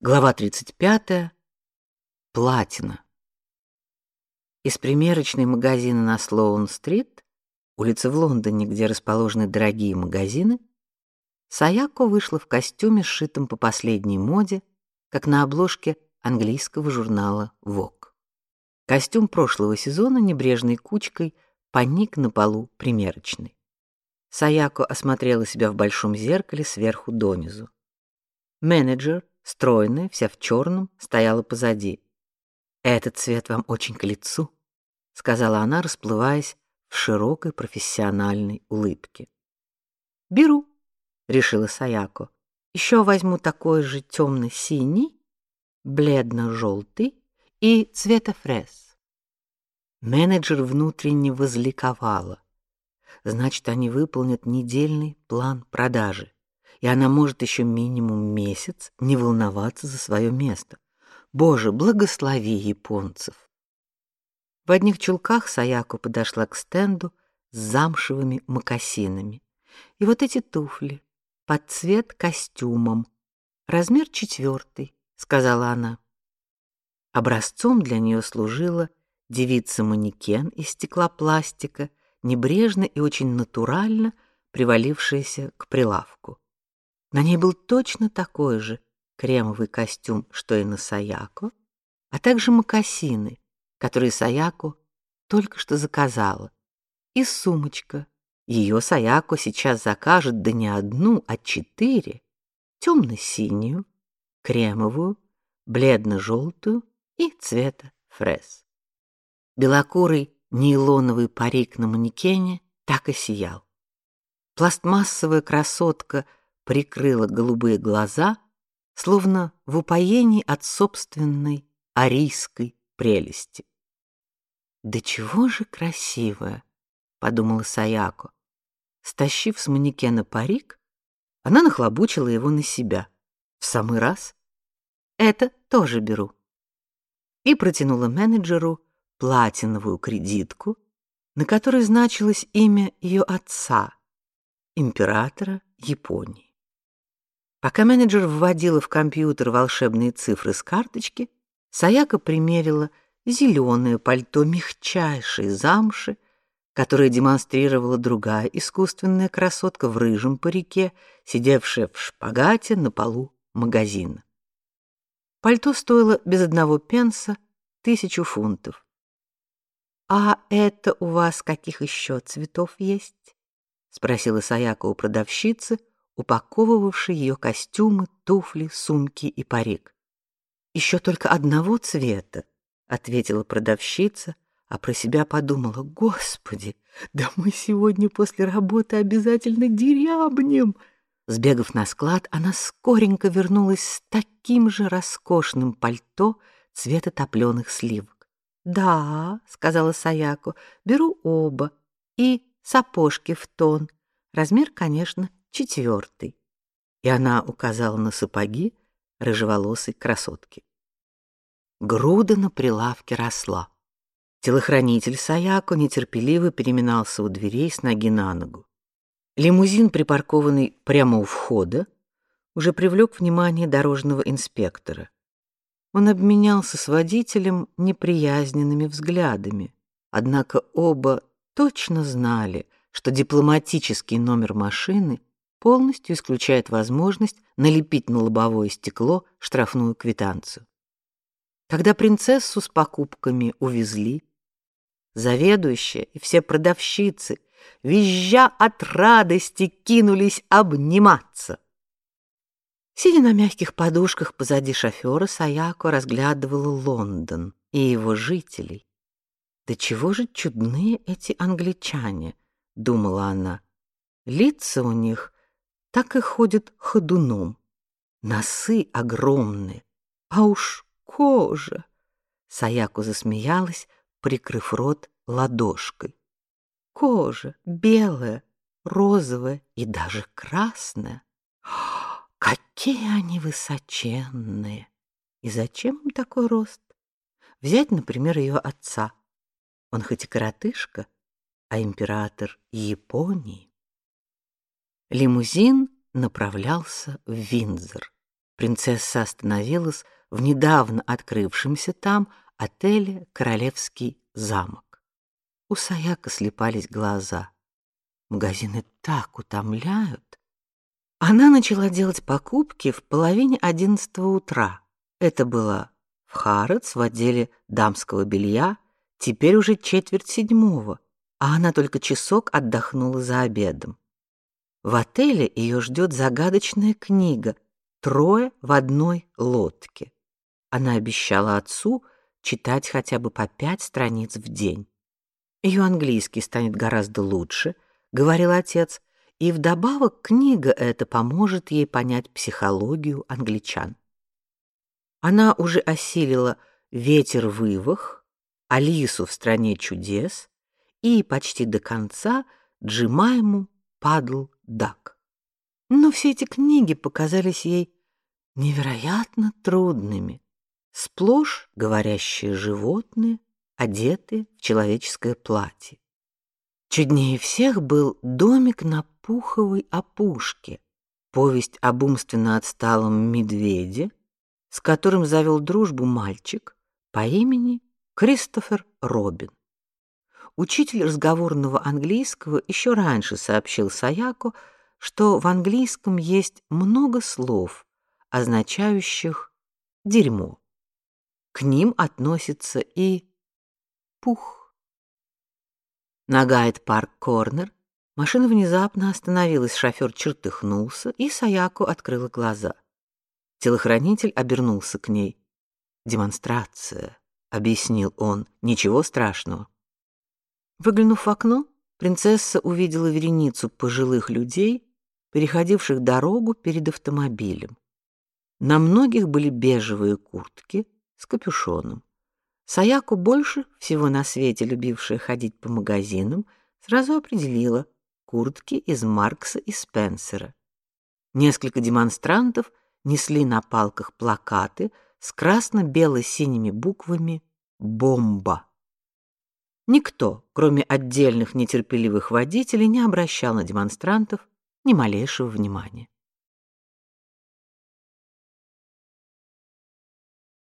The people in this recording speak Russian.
Глава 35. Платина. Из примерочной магазина на Слоун-стрит, улица в Лондоне, где расположены дорогие магазины, Саяко вышла в костюме, сшитом по последней моде, как на обложке английского журнала Vogue. Костюм прошлого сезона небрежной кучкой поник на полу примерочной. Саяко осмотрела себя в большом зеркале сверху донизу. Менеджер стройная, вся в черном, стояла позади. Этот цвет вам очень к лицу, сказала она, расплываясь в широкой профессиональной улыбке. Беру, решила Саяко. Еще возьму такой же темно-синий, бледно-желтый и цвета фрез. Менеджер внутренне возликовала. Значит, они выполнят недельный план продажи и она может еще минимум месяц не волноваться за свое место. Боже, благослови японцев. В одних чулках Саяко подошла к стенду с замшевыми мокасинами. И вот эти туфли под цвет костюмом, размер четвертый, сказала она. Образцом для нее служила девица-манекен из стеклопластика, небрежно и очень натурально привалившаяся к прилавку. На ней был точно такой же кремовый костюм, что и на Саяко, а также мокасины, которые Саяко только что заказала, и сумочка. Ее Саяко сейчас закажет да не одну, а четыре: темно-синюю, кремовую, бледно-желтую и цвета фрез. Белокурый нейлоновый парик на манекене так и сиял. Пластмассовая красотка прикрыла голубые глаза, словно в упоении от собственной арийской прелести. Да чего же красивая, подумала Саяко. Стащив с манекена парик, она нахлобучила его на себя. В самый раз. Это тоже беру. И протянула менеджеру платиновую кредитку, на которой значилось имя ее отца, императора Японии. Пока менеджер вводила в компьютер волшебные цифры с карточки, Саяка примерила зеленое пальто мягчайшей замши, которое демонстрировала другая искусственная красотка в рыжем парике, сидевшая в шпагате на полу магазина. Пальто стоило без одного пенса тысячу фунтов. А это у вас каких еще цветов есть? спросила Саяка у продавщицы, упаковывавший ее костюмы, туфли, сумки и парик. Еще только одного цвета, ответила продавщица, а про себя подумала: "Господи, да мы сегодня после работы обязательно дерябнем". Сбегав на склад, она скоренько вернулась с таким же роскошным пальто цвета топленых сливок. "Да", сказала Саяко. "Беру оба и сапожки в тон. Размер, конечно, четвертый. И она указала на сапоги рыжеволосой красотки. Груда на прилавке росла. Телохранитель Саяко нетерпеливо переминался у дверей с ноги на ногу. Лимузин, припаркованный прямо у входа, уже привлек внимание дорожного инспектора. Он обменялся с водителем неприязненными взглядами, однако оба точно знали, что дипломатический номер машины полностью исключает возможность налепить на лобовое стекло штрафную квитанцию. Когда принцессу с покупками увезли, заведующая и все продавщицы, визжа от радости, кинулись обниматься. Сидя на мягких подушках позади шофера, Саяко разглядывала Лондон и его жителей. Да чего же чудные эти англичане, думала она. Лица у них так и ходят ходуном. Носы огромные, а уж кожа. Саяку засмеялась, прикрыв рот ладошкой. Кожа белая, розовая и даже красная. Какие они высоченные! И зачем им такой рост? Взять, например, ее отца. Он хоть и коротышка, а император Японии. Лимузин направлялся в Виндзор. принцесса остановилась в недавно открывшемся там отеле Королевский замок. У Саяка слепались глаза. Магазины так утомляют. Она начала делать покупки в половине одиннадцатого утра. Это было в Харетс в отделе дамского белья, теперь уже четверть седьмого, а она только часок отдохнула за обедом. В отеле ее ждет загадочная книга «Трое в одной лодке». Она обещала отцу читать хотя бы по пять страниц в день. Ее английский станет гораздо лучше, говорил отец, и вдобавок книга эта поможет ей понять психологию англичан. Она уже осилила «Ветер вывах», «Алису в стране чудес» и почти до конца «Джимайму падл дак». Но все эти книги показались ей невероятно трудными. Сплошь говорящие животные, одетые в человеческое платье. Чуднее всех был домик на пуховой опушке, повесть об умственно отсталом медведе, с которым завел дружбу мальчик по имени Кристофер Робин. Учитель разговорного английского еще раньше сообщил Саяко, что в английском есть много слов, означающих дерьмо. К ним относится и пух. На Гайд-парк-корнер машина внезапно остановилась, шофер чертыхнулся, и Саяко открыла глаза — Телохранитель обернулся к ней. «Демонстрация», — объяснил он, — «ничего страшного». Выглянув в окно, принцесса увидела вереницу пожилых людей, переходивших дорогу перед автомобилем. На многих были бежевые куртки с капюшоном. Саяку больше всего на свете любившая ходить по магазинам, сразу определила куртки из Маркса и Спенсера. Несколько демонстрантов несли на палках плакаты с красно-бело-синими буквами «Бомба». Никто, кроме отдельных нетерпеливых водителей, не обращал на демонстрантов ни малейшего внимания.